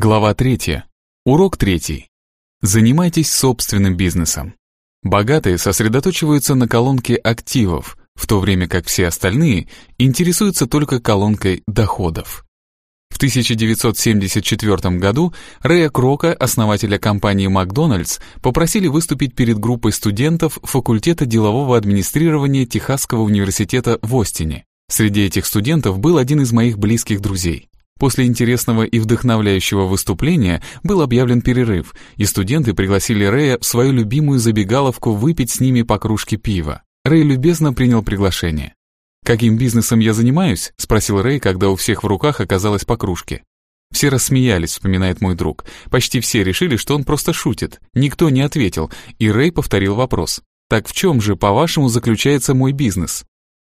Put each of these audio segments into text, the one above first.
Глава 3. Урок 3. Занимайтесь собственным бизнесом. Богатые сосредоточиваются на колонке активов, в то время как все остальные интересуются только колонкой доходов. В 1974 году Рэя Крока, основателя компании «Макдональдс», попросили выступить перед группой студентов факультета делового администрирования Техасского университета в Остине. Среди этих студентов был один из моих близких друзей. После интересного и вдохновляющего выступления был объявлен перерыв, и студенты пригласили Рэя в свою любимую забегаловку выпить с ними по кружке пива. Рэй любезно принял приглашение. «Каким бизнесом я занимаюсь?» — спросил Рэй, когда у всех в руках оказалось по кружке. Все рассмеялись, вспоминает мой друг. Почти все решили, что он просто шутит. Никто не ответил, и Рэй повторил вопрос. «Так в чем же, по-вашему, заключается мой бизнес?»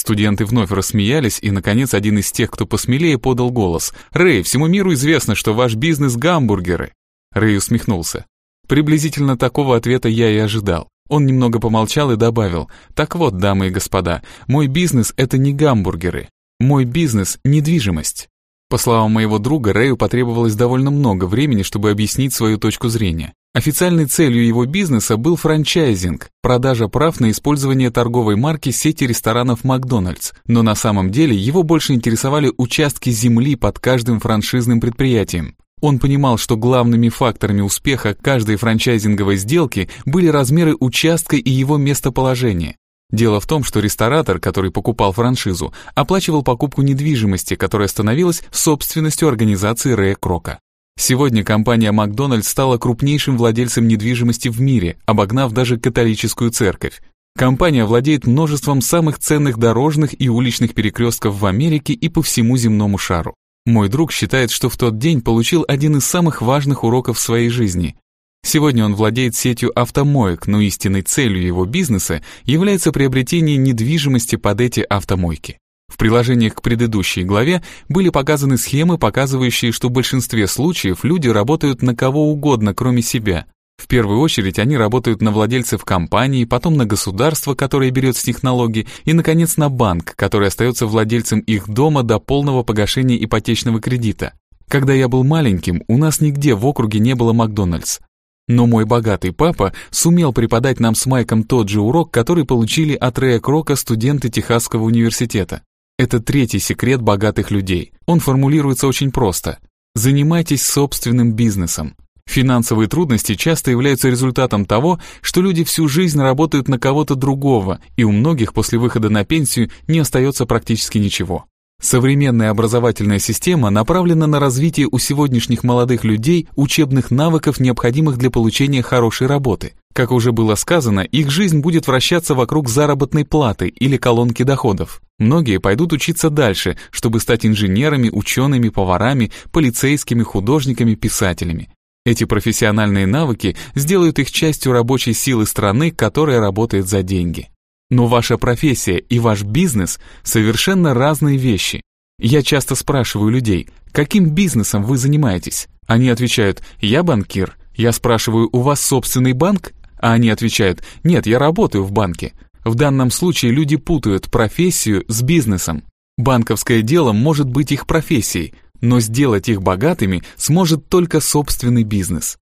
Студенты вновь рассмеялись, и, наконец, один из тех, кто посмелее, подал голос. «Рэй, всему миру известно, что ваш бизнес — гамбургеры!» Рэй усмехнулся. Приблизительно такого ответа я и ожидал. Он немного помолчал и добавил, «Так вот, дамы и господа, мой бизнес — это не гамбургеры. Мой бизнес — недвижимость». По словам моего друга, Рэю потребовалось довольно много времени, чтобы объяснить свою точку зрения. Официальной целью его бизнеса был франчайзинг, продажа прав на использование торговой марки сети ресторанов «Макдональдс», но на самом деле его больше интересовали участки земли под каждым франшизным предприятием. Он понимал, что главными факторами успеха каждой франчайзинговой сделки были размеры участка и его местоположение. Дело в том, что ресторатор, который покупал франшизу, оплачивал покупку недвижимости, которая становилась собственностью организации Рэя Крока. Сегодня компания Макдональдс стала крупнейшим владельцем недвижимости в мире, обогнав даже католическую церковь. Компания владеет множеством самых ценных дорожных и уличных перекрестков в Америке и по всему земному шару. Мой друг считает, что в тот день получил один из самых важных уроков в своей жизни. Сегодня он владеет сетью автомоек, но истинной целью его бизнеса является приобретение недвижимости под эти автомойки. В приложениях к предыдущей главе были показаны схемы, показывающие, что в большинстве случаев люди работают на кого угодно, кроме себя. В первую очередь они работают на владельцев компании, потом на государство, которое берет с них налоги, и, наконец, на банк, который остается владельцем их дома до полного погашения ипотечного кредита. Когда я был маленьким, у нас нигде в округе не было Макдональдс. Но мой богатый папа сумел преподать нам с Майком тот же урок, который получили от Рэя Крока студенты Техасского университета. Это третий секрет богатых людей. Он формулируется очень просто. Занимайтесь собственным бизнесом. Финансовые трудности часто являются результатом того, что люди всю жизнь работают на кого-то другого, и у многих после выхода на пенсию не остается практически ничего. Современная образовательная система направлена на развитие у сегодняшних молодых людей учебных навыков, необходимых для получения хорошей работы. Как уже было сказано, их жизнь будет вращаться вокруг заработной платы или колонки доходов. Многие пойдут учиться дальше, чтобы стать инженерами, учеными, поварами, полицейскими, художниками, писателями. Эти профессиональные навыки сделают их частью рабочей силы страны, которая работает за деньги. Но ваша профессия и ваш бизнес – совершенно разные вещи. Я часто спрашиваю людей, каким бизнесом вы занимаетесь? Они отвечают, я банкир. Я спрашиваю, у вас собственный банк? А они отвечают, нет, я работаю в банке. В данном случае люди путают профессию с бизнесом. Банковское дело может быть их профессией, но сделать их богатыми сможет только собственный бизнес.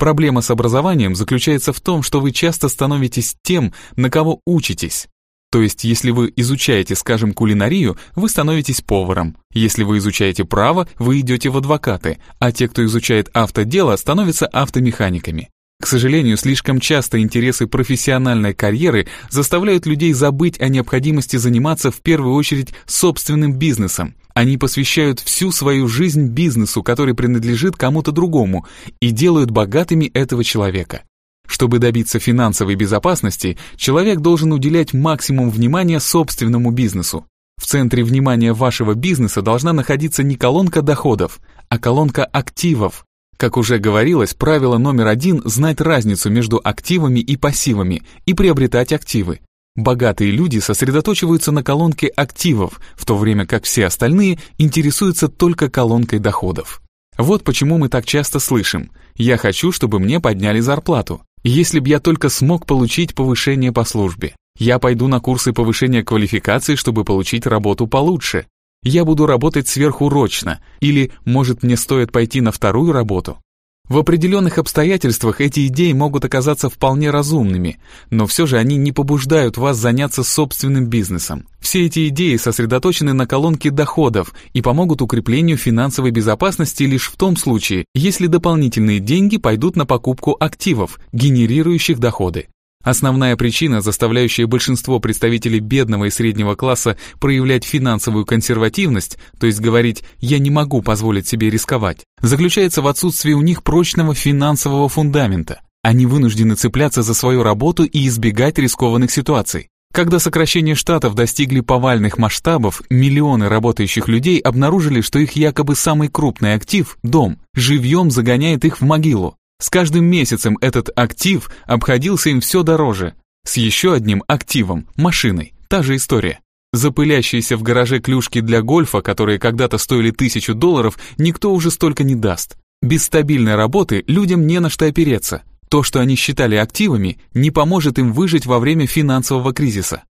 Проблема с образованием заключается в том, что вы часто становитесь тем, на кого учитесь. То есть, если вы изучаете, скажем, кулинарию, вы становитесь поваром. Если вы изучаете право, вы идете в адвокаты, а те, кто изучает автодело, становятся автомеханиками. К сожалению, слишком часто интересы профессиональной карьеры заставляют людей забыть о необходимости заниматься в первую очередь собственным бизнесом, они посвящают всю свою жизнь бизнесу, который принадлежит кому-то другому, и делают богатыми этого человека. Чтобы добиться финансовой безопасности, человек должен уделять максимум внимания собственному бизнесу. В центре внимания вашего бизнеса должна находиться не колонка доходов, а колонка активов. Как уже говорилось, правило номер один – знать разницу между активами и пассивами и приобретать активы. Богатые люди сосредоточиваются на колонке активов, в то время как все остальные интересуются только колонкой доходов. Вот почему мы так часто слышим «я хочу, чтобы мне подняли зарплату», «если б я только смог получить повышение по службе», «я пойду на курсы повышения квалификации, чтобы получить работу получше», Я буду работать сверхурочно, или, может, мне стоит пойти на вторую работу? В определенных обстоятельствах эти идеи могут оказаться вполне разумными, но все же они не побуждают вас заняться собственным бизнесом. Все эти идеи сосредоточены на колонке доходов и помогут укреплению финансовой безопасности лишь в том случае, если дополнительные деньги пойдут на покупку активов, генерирующих доходы. Основная причина, заставляющая большинство представителей бедного и среднего класса проявлять финансовую консервативность, то есть говорить «я не могу позволить себе рисковать», заключается в отсутствии у них прочного финансового фундамента. Они вынуждены цепляться за свою работу и избегать рискованных ситуаций. Когда сокращения штатов достигли повальных масштабов, миллионы работающих людей обнаружили, что их якобы самый крупный актив, дом, живьем загоняет их в могилу. С каждым месяцем этот актив обходился им все дороже. С еще одним активом, машиной, та же история. Запылящиеся в гараже клюшки для гольфа, которые когда-то стоили тысячу долларов, никто уже столько не даст. Без стабильной работы людям не на что опереться. То, что они считали активами, не поможет им выжить во время финансового кризиса.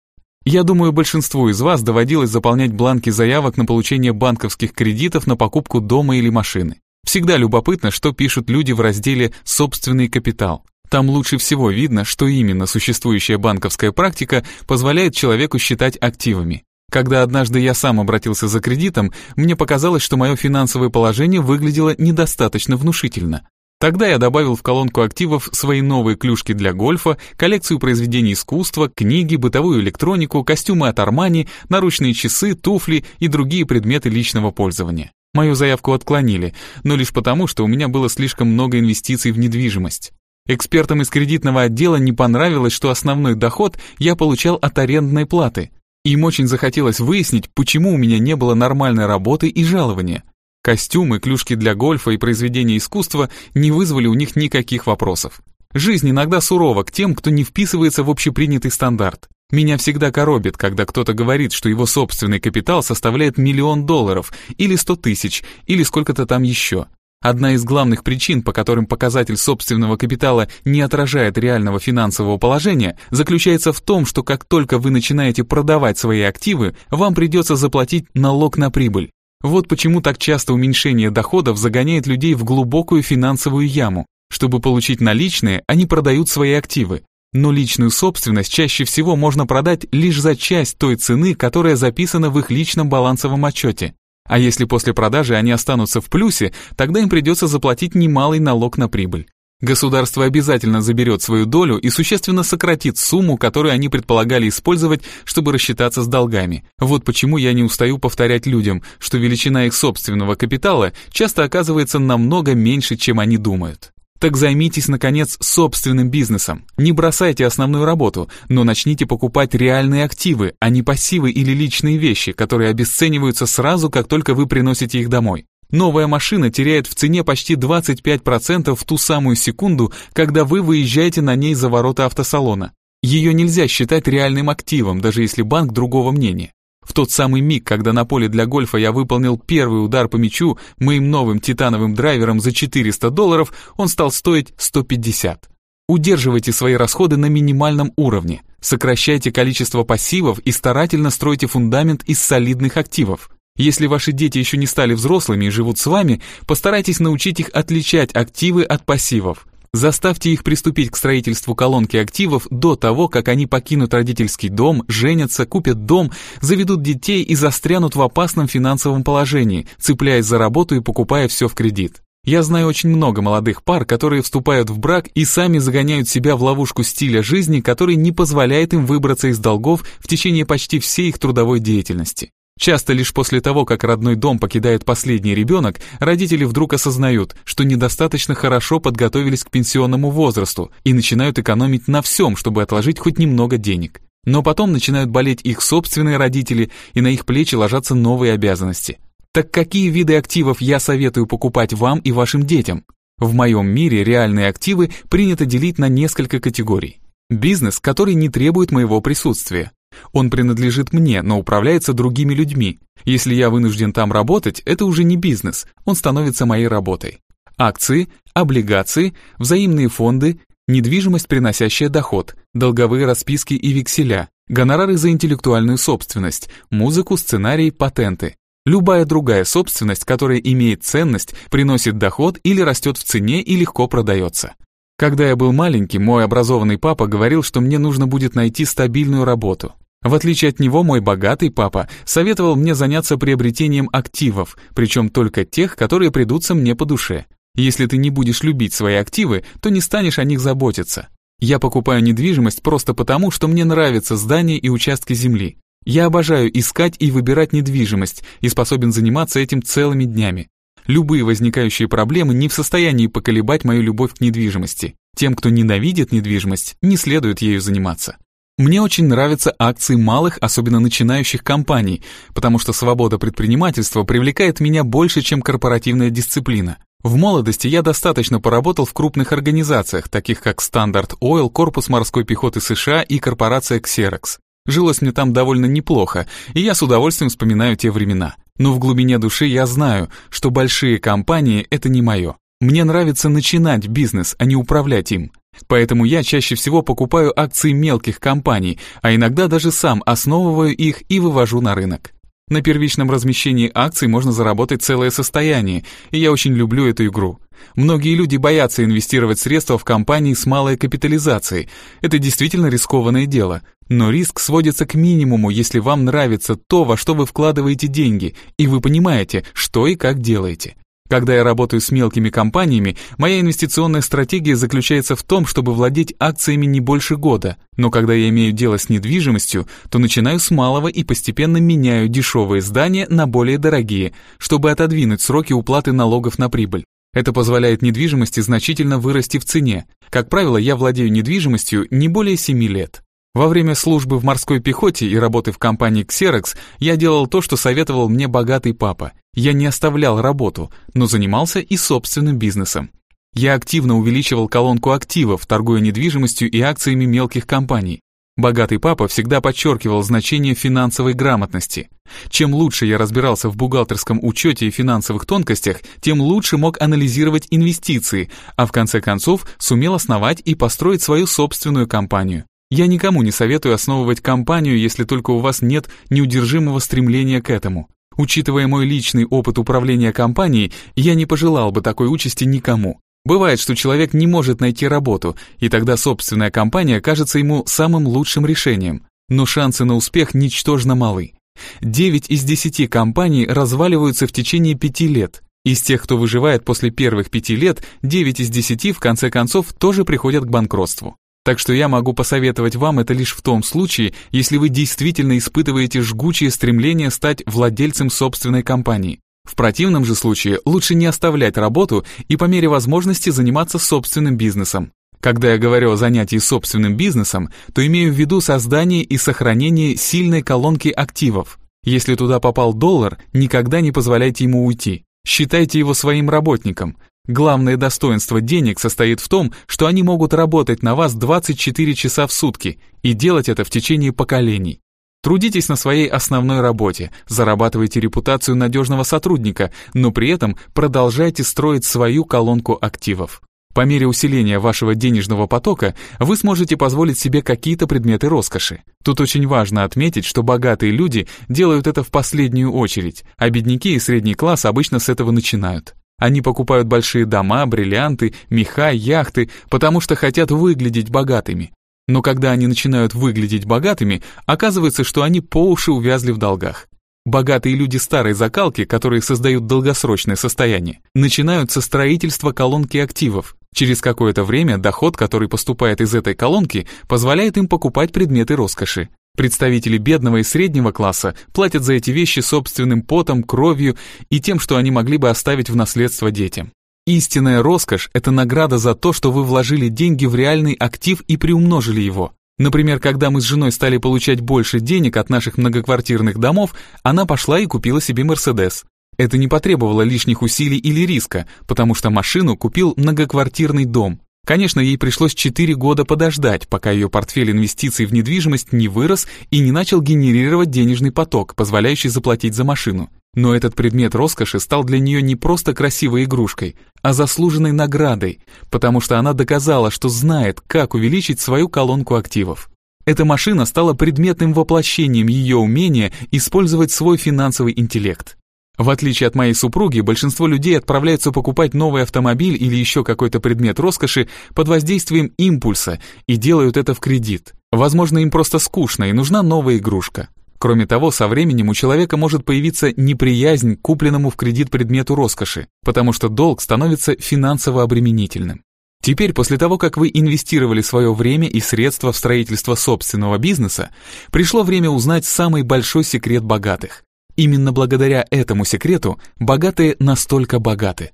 Я думаю, большинству из вас доводилось заполнять бланки заявок на получение банковских кредитов на покупку дома или машины. Всегда любопытно, что пишут люди в разделе «Собственный капитал». Там лучше всего видно, что именно существующая банковская практика позволяет человеку считать активами. Когда однажды я сам обратился за кредитом, мне показалось, что мое финансовое положение выглядело недостаточно внушительно. Тогда я добавил в колонку активов свои новые клюшки для гольфа, коллекцию произведений искусства, книги, бытовую электронику, костюмы от Армани, наручные часы, туфли и другие предметы личного пользования. Мою заявку отклонили, но лишь потому, что у меня было слишком много инвестиций в недвижимость. Экспертам из кредитного отдела не понравилось, что основной доход я получал от арендной платы. Им очень захотелось выяснить, почему у меня не было нормальной работы и жалования. Костюмы, клюшки для гольфа и произведения искусства не вызвали у них никаких вопросов. Жизнь иногда сурова к тем, кто не вписывается в общепринятый стандарт. Меня всегда коробит, когда кто-то говорит, что его собственный капитал составляет миллион долларов, или сто тысяч, или сколько-то там еще. Одна из главных причин, по которым показатель собственного капитала не отражает реального финансового положения, заключается в том, что как только вы начинаете продавать свои активы, вам придется заплатить налог на прибыль. Вот почему так часто уменьшение доходов загоняет людей в глубокую финансовую яму. Чтобы получить наличные, они продают свои активы. Но личную собственность чаще всего можно продать лишь за часть той цены, которая записана в их личном балансовом отчете. А если после продажи они останутся в плюсе, тогда им придется заплатить немалый налог на прибыль. Государство обязательно заберет свою долю и существенно сократит сумму, которую они предполагали использовать, чтобы рассчитаться с долгами. Вот почему я не устаю повторять людям, что величина их собственного капитала часто оказывается намного меньше, чем они думают. Так займитесь, наконец, собственным бизнесом. Не бросайте основную работу, но начните покупать реальные активы, а не пассивы или личные вещи, которые обесцениваются сразу, как только вы приносите их домой. Новая машина теряет в цене почти 25% в ту самую секунду, когда вы выезжаете на ней за ворота автосалона. Ее нельзя считать реальным активом, даже если банк другого мнения. В тот самый миг, когда на поле для гольфа я выполнил первый удар по мячу моим новым титановым драйвером за 400 долларов, он стал стоить 150. Удерживайте свои расходы на минимальном уровне, сокращайте количество пассивов и старательно стройте фундамент из солидных активов. Если ваши дети еще не стали взрослыми и живут с вами, постарайтесь научить их отличать активы от пассивов. Заставьте их приступить к строительству колонки активов до того, как они покинут родительский дом, женятся, купят дом, заведут детей и застрянут в опасном финансовом положении, цепляясь за работу и покупая все в кредит. Я знаю очень много молодых пар, которые вступают в брак и сами загоняют себя в ловушку стиля жизни, который не позволяет им выбраться из долгов в течение почти всей их трудовой деятельности. Часто лишь после того, как родной дом покидает последний ребенок, родители вдруг осознают, что недостаточно хорошо подготовились к пенсионному возрасту и начинают экономить на всем, чтобы отложить хоть немного денег. Но потом начинают болеть их собственные родители, и на их плечи ложатся новые обязанности. Так какие виды активов я советую покупать вам и вашим детям? В моем мире реальные активы принято делить на несколько категорий. Бизнес, который не требует моего присутствия. Он принадлежит мне, но управляется другими людьми. Если я вынужден там работать, это уже не бизнес, он становится моей работой. Акции, облигации, взаимные фонды, недвижимость, приносящая доход, долговые расписки и векселя, гонорары за интеллектуальную собственность, музыку, сценарий, патенты. Любая другая собственность, которая имеет ценность, приносит доход или растет в цене и легко продается. Когда я был маленький, мой образованный папа говорил, что мне нужно будет найти стабильную работу. В отличие от него, мой богатый папа советовал мне заняться приобретением активов, причем только тех, которые придутся мне по душе. Если ты не будешь любить свои активы, то не станешь о них заботиться. Я покупаю недвижимость просто потому, что мне нравятся здания и участки земли. Я обожаю искать и выбирать недвижимость и способен заниматься этим целыми днями. Любые возникающие проблемы не в состоянии поколебать мою любовь к недвижимости. Тем, кто ненавидит недвижимость, не следует ею заниматься. Мне очень нравятся акции малых, особенно начинающих компаний, потому что свобода предпринимательства привлекает меня больше, чем корпоративная дисциплина. В молодости я достаточно поработал в крупных организациях, таких как Standard Oil, Корпус морской пехоты США и корпорация Xerox. Жилось мне там довольно неплохо, и я с удовольствием вспоминаю те времена. Но в глубине души я знаю, что большие компании — это не мое. Мне нравится начинать бизнес, а не управлять им. Поэтому я чаще всего покупаю акции мелких компаний, а иногда даже сам основываю их и вывожу на рынок. На первичном размещении акций можно заработать целое состояние, и я очень люблю эту игру. Многие люди боятся инвестировать средства в компании с малой капитализацией. Это действительно рискованное дело. Но риск сводится к минимуму, если вам нравится то, во что вы вкладываете деньги, и вы понимаете, что и как делаете. Когда я работаю с мелкими компаниями, моя инвестиционная стратегия заключается в том, чтобы владеть акциями не больше года. Но когда я имею дело с недвижимостью, то начинаю с малого и постепенно меняю дешевые здания на более дорогие, чтобы отодвинуть сроки уплаты налогов на прибыль. Это позволяет недвижимости значительно вырасти в цене. Как правило, я владею недвижимостью не более 7 лет. Во время службы в морской пехоте и работы в компании Xerox я делал то, что советовал мне богатый папа. Я не оставлял работу, но занимался и собственным бизнесом. Я активно увеличивал колонку активов, торгуя недвижимостью и акциями мелких компаний. Богатый папа всегда подчеркивал значение финансовой грамотности. Чем лучше я разбирался в бухгалтерском учете и финансовых тонкостях, тем лучше мог анализировать инвестиции, а в конце концов сумел основать и построить свою собственную компанию. Я никому не советую основывать компанию, если только у вас нет неудержимого стремления к этому. Учитывая мой личный опыт управления компанией, я не пожелал бы такой участи никому. Бывает, что человек не может найти работу, и тогда собственная компания кажется ему самым лучшим решением. Но шансы на успех ничтожно малы. 9 из 10 компаний разваливаются в течение 5 лет. Из тех, кто выживает после первых 5 лет, 9 из 10 в конце концов тоже приходят к банкротству. Так что я могу посоветовать вам это лишь в том случае, если вы действительно испытываете жгучее стремление стать владельцем собственной компании. В противном же случае лучше не оставлять работу и по мере возможности заниматься собственным бизнесом. Когда я говорю о занятии собственным бизнесом, то имею в виду создание и сохранение сильной колонки активов. Если туда попал доллар, никогда не позволяйте ему уйти. Считайте его своим работником. Главное достоинство денег состоит в том, что они могут работать на вас 24 часа в сутки и делать это в течение поколений. Трудитесь на своей основной работе, зарабатывайте репутацию надежного сотрудника, но при этом продолжайте строить свою колонку активов. По мере усиления вашего денежного потока вы сможете позволить себе какие-то предметы роскоши. Тут очень важно отметить, что богатые люди делают это в последнюю очередь, а бедняки и средний класс обычно с этого начинают. Они покупают большие дома, бриллианты, меха, яхты, потому что хотят выглядеть богатыми. Но когда они начинают выглядеть богатыми, оказывается, что они по уши увязли в долгах. Богатые люди старой закалки, которые создают долгосрочное состояние, начинают со строительства колонки активов. Через какое-то время доход, который поступает из этой колонки, позволяет им покупать предметы роскоши. Представители бедного и среднего класса платят за эти вещи собственным потом, кровью и тем, что они могли бы оставить в наследство детям. Истинная роскошь – это награда за то, что вы вложили деньги в реальный актив и приумножили его. Например, когда мы с женой стали получать больше денег от наших многоквартирных домов, она пошла и купила себе Мерседес. Это не потребовало лишних усилий или риска, потому что машину купил многоквартирный дом. Конечно, ей пришлось 4 года подождать, пока ее портфель инвестиций в недвижимость не вырос и не начал генерировать денежный поток, позволяющий заплатить за машину. Но этот предмет роскоши стал для нее не просто красивой игрушкой, а заслуженной наградой, потому что она доказала, что знает, как увеличить свою колонку активов. Эта машина стала предметным воплощением ее умения использовать свой финансовый интеллект. В отличие от моей супруги, большинство людей отправляются покупать новый автомобиль или еще какой-то предмет роскоши под воздействием импульса и делают это в кредит. Возможно, им просто скучно и нужна новая игрушка. Кроме того, со временем у человека может появиться неприязнь к купленному в кредит предмету роскоши, потому что долг становится финансово обременительным. Теперь, после того, как вы инвестировали свое время и средства в строительство собственного бизнеса, пришло время узнать самый большой секрет богатых. Именно благодаря этому секрету богатые настолько богаты.